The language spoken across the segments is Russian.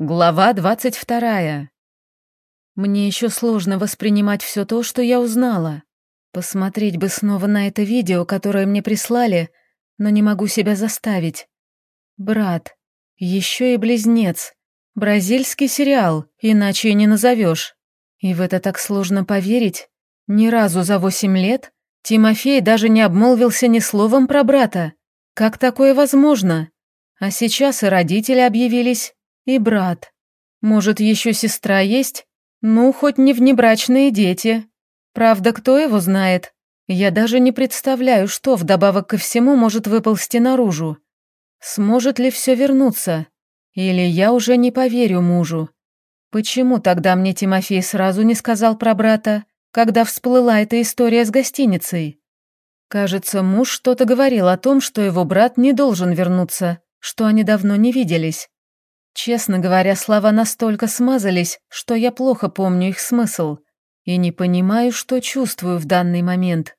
Глава двадцать вторая. Мне еще сложно воспринимать все то, что я узнала. Посмотреть бы снова на это видео, которое мне прислали, но не могу себя заставить. Брат, еще и близнец. Бразильский сериал, иначе и не назовешь. И в это так сложно поверить. Ни разу за восемь лет Тимофей даже не обмолвился ни словом про брата. Как такое возможно? А сейчас и родители объявились, и брат. Может, еще сестра есть? Ну, хоть не внебрачные дети. Правда, кто его знает? Я даже не представляю, что вдобавок ко всему может выползти наружу. Сможет ли все вернуться? Или я уже не поверю мужу? Почему тогда мне Тимофей сразу не сказал про брата, когда всплыла эта история с гостиницей? Кажется, муж что-то говорил о том, что его брат не должен вернуться, что они давно не виделись. Честно говоря, слова настолько смазались, что я плохо помню их смысл и не понимаю, что чувствую в данный момент.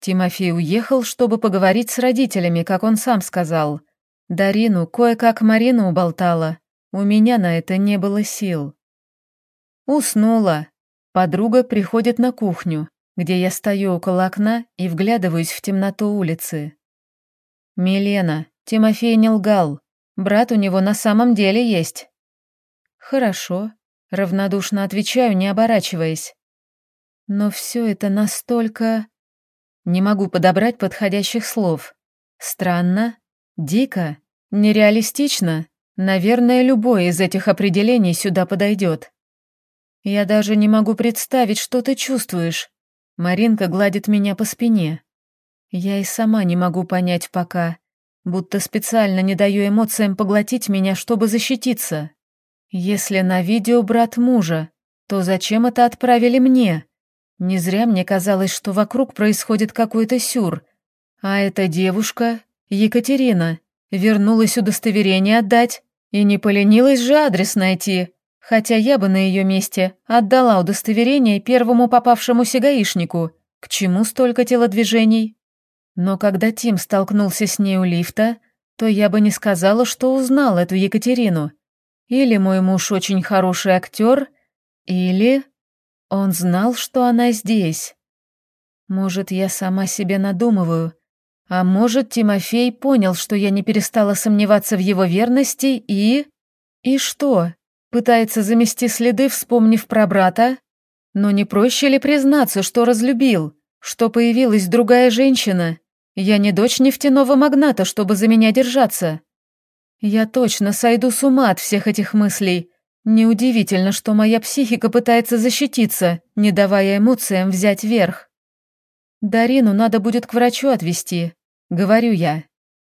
Тимофей уехал, чтобы поговорить с родителями, как он сам сказал. Дарину кое-как Марина уболтала. У меня на это не было сил. Уснула. Подруга приходит на кухню где я стою около окна и вглядываюсь в темноту улицы. «Милена, Тимофей не лгал. Брат у него на самом деле есть». «Хорошо», — равнодушно отвечаю, не оборачиваясь. «Но все это настолько...» Не могу подобрать подходящих слов. Странно, дико, нереалистично. Наверное, любое из этих определений сюда подойдет. Я даже не могу представить, что ты чувствуешь, Маринка гладит меня по спине. Я и сама не могу понять пока, будто специально не даю эмоциям поглотить меня, чтобы защититься. Если на видео брат мужа, то зачем это отправили мне? Не зря мне казалось, что вокруг происходит какой-то сюр. А эта девушка, Екатерина, вернулась удостоверение отдать и не поленилась же адрес найти. Хотя я бы на ее месте отдала удостоверение первому попавшемуся гаишнику. К чему столько телодвижений? Но когда Тим столкнулся с ней у лифта, то я бы не сказала, что узнал эту Екатерину. Или мой муж очень хороший актер, или он знал, что она здесь. Может, я сама себе надумываю, а может, Тимофей понял, что я не перестала сомневаться в его верности и... И что? Пытается замести следы, вспомнив про брата? Но не проще ли признаться, что разлюбил, что появилась другая женщина? Я не дочь нефтяного магната, чтобы за меня держаться. Я точно сойду с ума от всех этих мыслей. Неудивительно, что моя психика пытается защититься, не давая эмоциям взять верх. Дарину надо будет к врачу отвезти, говорю я.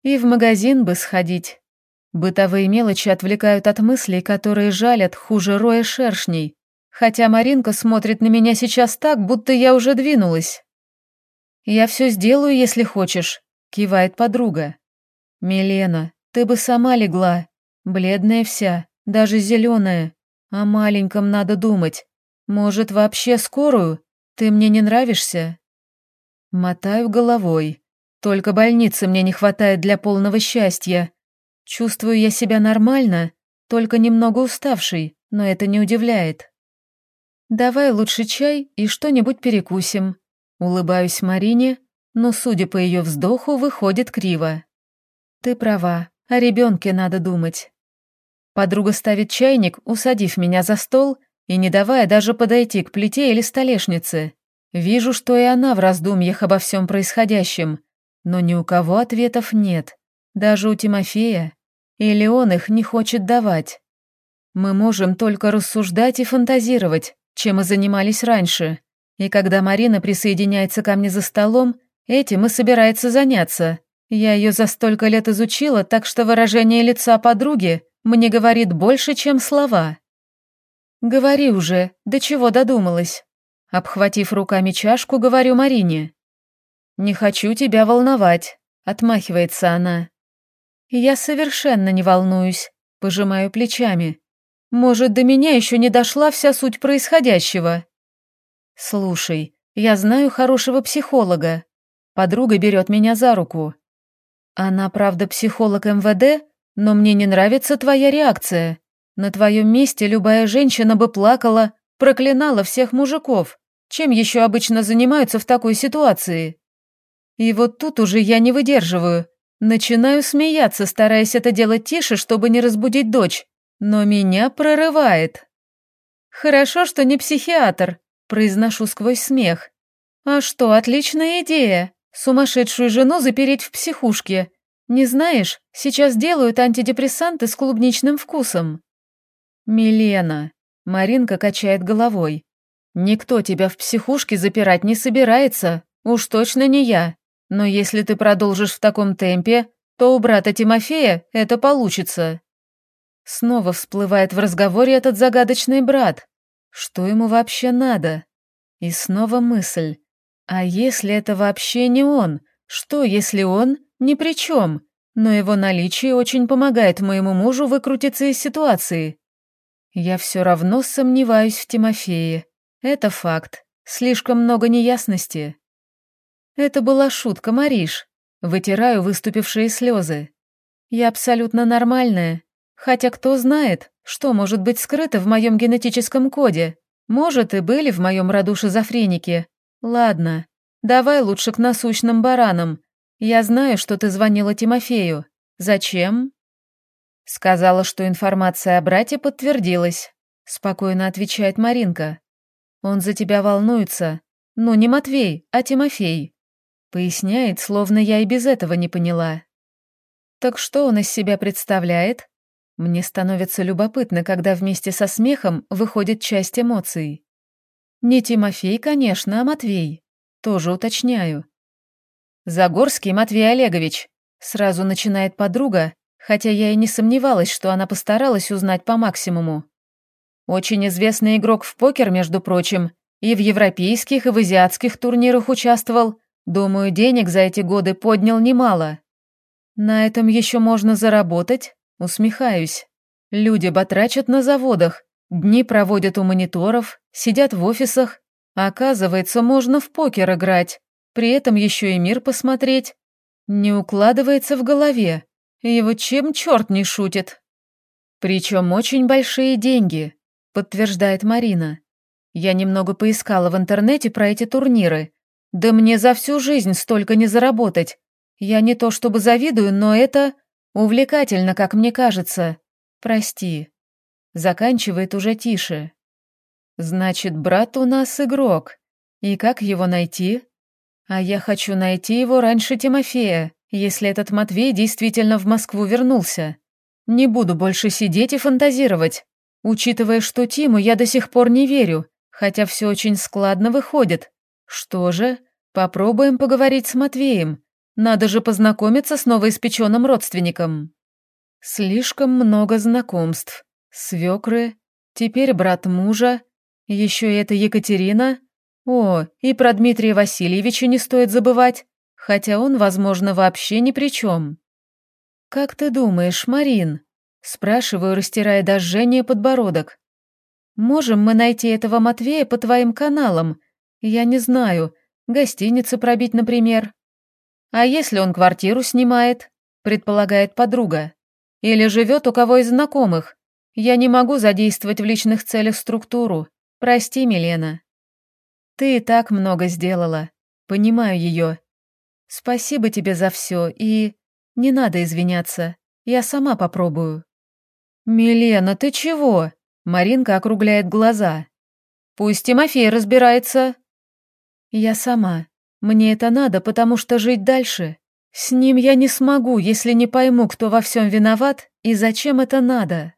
И в магазин бы сходить. Бытовые мелочи отвлекают от мыслей, которые жалят хуже роя шершней. Хотя Маринка смотрит на меня сейчас так, будто я уже двинулась. «Я все сделаю, если хочешь», — кивает подруга. «Милена, ты бы сама легла. Бледная вся, даже зеленая. О маленьком надо думать. Может, вообще скорую? Ты мне не нравишься?» Мотаю головой. Только больницы мне не хватает для полного счастья. Чувствую я себя нормально, только немного уставший, но это не удивляет. Давай лучше чай и что-нибудь перекусим. Улыбаюсь Марине, но, судя по ее вздоху, выходит криво. Ты права, о ребенке надо думать. Подруга ставит чайник, усадив меня за стол и не давая даже подойти к плите или столешнице. Вижу, что и она в раздумьях обо всем происходящем, но ни у кого ответов нет. Даже у Тимофея. Или он их не хочет давать. Мы можем только рассуждать и фантазировать, чем мы занимались раньше. И когда Марина присоединяется ко мне за столом, этим и собирается заняться. Я ее за столько лет изучила, так что выражение лица подруги мне говорит больше, чем слова. «Говори уже, до чего додумалась?» Обхватив руками чашку, говорю Марине. «Не хочу тебя волновать», — отмахивается она. Я совершенно не волнуюсь, пожимаю плечами. Может, до меня еще не дошла вся суть происходящего. Слушай, я знаю хорошего психолога. Подруга берет меня за руку. Она, правда, психолог МВД, но мне не нравится твоя реакция. На твоем месте любая женщина бы плакала, проклинала всех мужиков. Чем еще обычно занимаются в такой ситуации? И вот тут уже я не выдерживаю. Начинаю смеяться, стараясь это делать тише, чтобы не разбудить дочь. Но меня прорывает. «Хорошо, что не психиатр», — произношу сквозь смех. «А что, отличная идея. Сумасшедшую жену запереть в психушке. Не знаешь, сейчас делают антидепрессанты с клубничным вкусом». «Милена», — Маринка качает головой. «Никто тебя в психушке запирать не собирается, уж точно не я. Но если ты продолжишь в таком темпе, то у брата Тимофея это получится». Снова всплывает в разговоре этот загадочный брат. Что ему вообще надо? И снова мысль. А если это вообще не он? Что, если он ни при чем? Но его наличие очень помогает моему мужу выкрутиться из ситуации. Я все равно сомневаюсь в Тимофее. Это факт. Слишком много неясности. Это была шутка, Мариш. Вытираю выступившие слезы. Я абсолютно нормальная. Хотя кто знает, что может быть скрыто в моем генетическом коде. Может, и были в моем роду шизофреники. Ладно, давай лучше к насущным баранам. Я знаю, что ты звонила Тимофею. Зачем? Сказала, что информация о брате подтвердилась. Спокойно отвечает Маринка. Он за тебя волнуется. Ну, не Матвей, а Тимофей. Поясняет, словно я и без этого не поняла. Так что он из себя представляет? Мне становится любопытно, когда вместе со смехом выходит часть эмоций. Не Тимофей, конечно, а Матвей. Тоже уточняю. Загорский Матвей Олегович. Сразу начинает подруга, хотя я и не сомневалась, что она постаралась узнать по максимуму. Очень известный игрок в покер, между прочим, и в европейских, и в азиатских турнирах участвовал, Думаю, денег за эти годы поднял немало. На этом еще можно заработать? Усмехаюсь. Люди батрачат на заводах, дни проводят у мониторов, сидят в офисах. оказывается, можно в покер играть, при этом еще и мир посмотреть. Не укладывается в голове. Вот чем черт не шутит? Причем очень большие деньги, подтверждает Марина. Я немного поискала в интернете про эти турниры да мне за всю жизнь столько не заработать. Я не то чтобы завидую, но это увлекательно, как мне кажется. Прости. Заканчивает уже тише. Значит, брат у нас игрок. И как его найти? А я хочу найти его раньше Тимофея, если этот Матвей действительно в Москву вернулся. Не буду больше сидеть и фантазировать. Учитывая, что Тиму я до сих пор не верю, хотя все очень складно выходит. Что же, попробуем поговорить с Матвеем. Надо же познакомиться с новоиспеченным родственником. Слишком много знакомств. Свекры, теперь брат мужа, еще и эта Екатерина. О, и про Дмитрия Васильевича не стоит забывать, хотя он, возможно, вообще ни при чем. «Как ты думаешь, Марин?» Спрашиваю, растирая дожжение подбородок. «Можем мы найти этого Матвея по твоим каналам я не знаю. Гостиницы пробить, например. А если он квартиру снимает, предполагает подруга. Или живет у кого из знакомых. Я не могу задействовать в личных целях структуру. Прости, Милена. Ты и так много сделала. Понимаю ее. Спасибо тебе за все и... Не надо извиняться. Я сама попробую. Милена, ты чего? Маринка округляет глаза. Пусть Тимофей разбирается. Я сама. Мне это надо, потому что жить дальше. С ним я не смогу, если не пойму, кто во всем виноват и зачем это надо.